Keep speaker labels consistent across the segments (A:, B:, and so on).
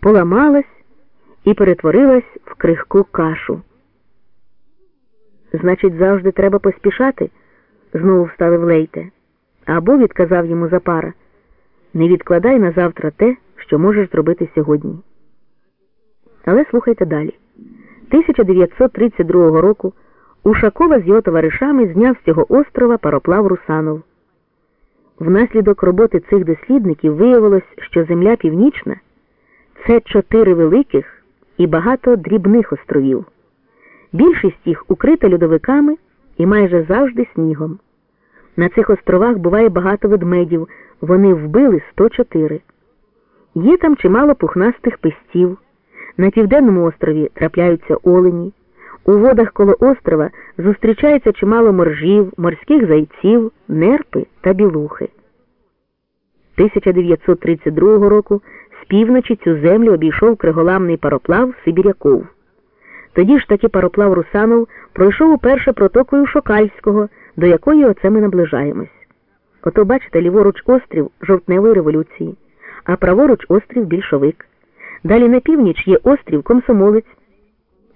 A: поламалась і перетворилась в крихку кашу. Значить, завжди треба поспішати, знову вставив Лейте. Або відказав йому Запара, не відкладай на завтра те, що можеш зробити сьогодні. Але слухайте далі. 1932 року Ушакова з його товаришами зняв з цього острова пароплав Русанов. Внаслідок роботи цих дослідників виявилось, що Земля Північна це чотири великих і багато дрібних островів. Більшість їх укрита льодовиками і майже завжди снігом. На цих островах буває багато ведмедів, вони вбили 104. Є там чимало пухнастих пестів. На південному острові трапляються олені. У водах коло острова зустрічається чимало моржів, морських зайців, нерпи та білухи. 1932 року півночі цю землю обійшов криголамний пароплав Сибіряков. Тоді ж таки пароплав Русанов пройшов уперше протокою Шокальського, до якої оце ми наближаємось. Ото, бачите, ліворуч острів жовтневої революції, а праворуч острів більшовик. Далі на північ є острів Комсомолець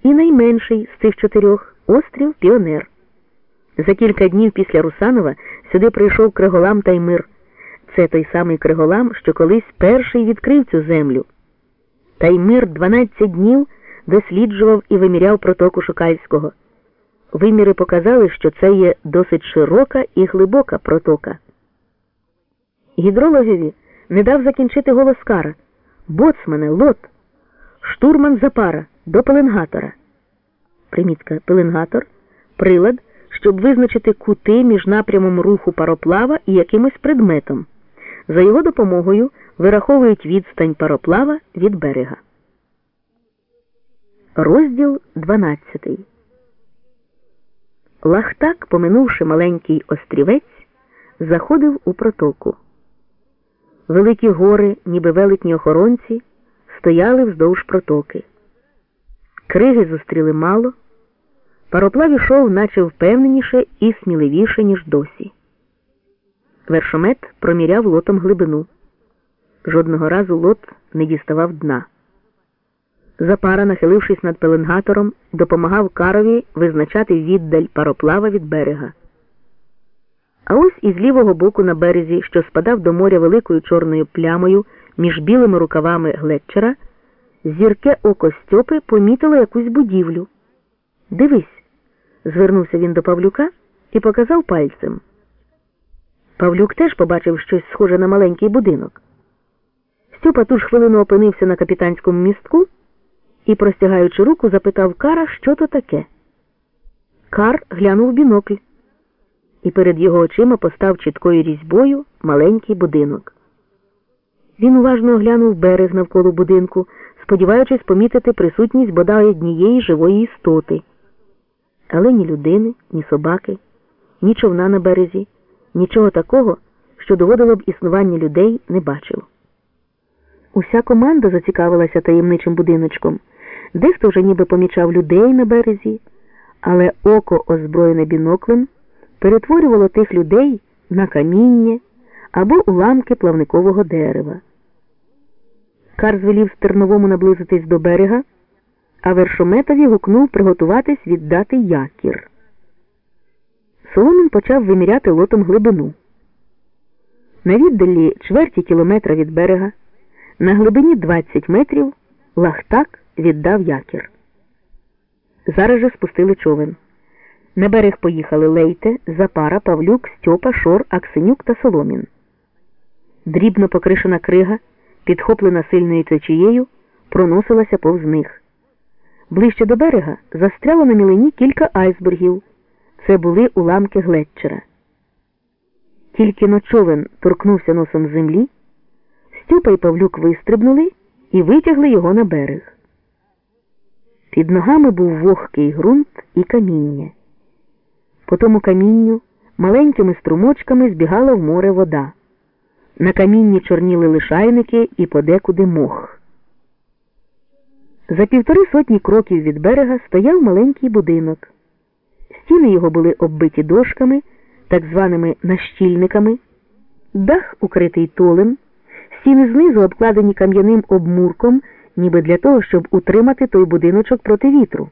A: і найменший з цих чотирьох острів Піонер. За кілька днів після Русанова сюди прийшов Криголам Таймир. Це той самий Криголам, що колись перший відкрив цю землю. Таймир 12 днів досліджував і виміряв протоку Шукальського. Виміри показали, що це є досить широка і глибока протока. Гідрологові не дав закінчити голос Кара. Боцмане, лот, штурман запара до пеленгатора. Примітка пеленгатор прилад, щоб визначити кути між напрямом руху пароплава і якимось предметом. За його допомогою вираховують відстань пароплава від берега. Розділ 12 Лахтак, поминувши маленький острівець, заходив у протоку. Великі гори, ніби велетні охоронці, стояли вздовж протоки. Криги зустріли мало. Пароплав ішов, наче впевненіше і сміливіше, ніж досі. Вершомет проміряв лотом глибину. Жодного разу лот не діставав дна. Запара, нахилившись над пеленгатором, допомагав Карові визначати віддаль пароплава від берега. А ось із лівого боку на березі, що спадав до моря великою чорною плямою між білими рукавами Глетчера, зірке око Стьопи помітило якусь будівлю. Дивись, звернувся він до Павлюка і показав пальцем. Павлюк теж побачив щось схоже на маленький будинок. Стьопа ту ж хвилину опинився на капітанському містку і, простягаючи руку, запитав Кара, що то таке. Кар глянув бінокль і перед його очима постав чіткою різьбою маленький будинок. Він уважно оглянув берег навколо будинку, сподіваючись помітити присутність бодай однієї живої істоти. Але ні людини, ні собаки, ні човна на березі, нічого такого, що доводило б існування людей, не бачив. Уся команда зацікавилася таємничим будиночком. Дехто вже ніби помічав людей на березі, але око, озброєне біноклем, перетворювало тих людей на каміння або уламки плавникового дерева. Кар звелів стерновому наблизитись до берега, а вершометові гукнув приготуватись віддати якір. Соломін почав виміряти лотом глибину. На віддалі чверті кілометра від берега, на глибині 20 метрів, лахтак віддав якір. Зараз же спустили човен. На берег поїхали Лейте, Запара, Павлюк, Стьопа, Шор, Аксенюк та Соломін. Дрібно покришена крига, підхоплена сильною течією, проносилася повз них. Ближче до берега застряло на мілині кілька айсбергів. Це були уламки Глетчера. Тільки но човен торкнувся носом землі, Стюпа і Павлюк вистрибнули і витягли його на берег. Під ногами був вогкий ґрунт і каміння. По тому камінню маленькими струмочками збігала в море вода. На камінні чорніли лишайники і подекуди мох. За півтори сотні кроків від берега стояв маленький будинок. Стіни його були оббиті дошками, так званими нащільниками, дах укритий толем, стіни знизу обкладені кам'яним обмурком ніби для того, щоб утримати той будиночок проти вітру.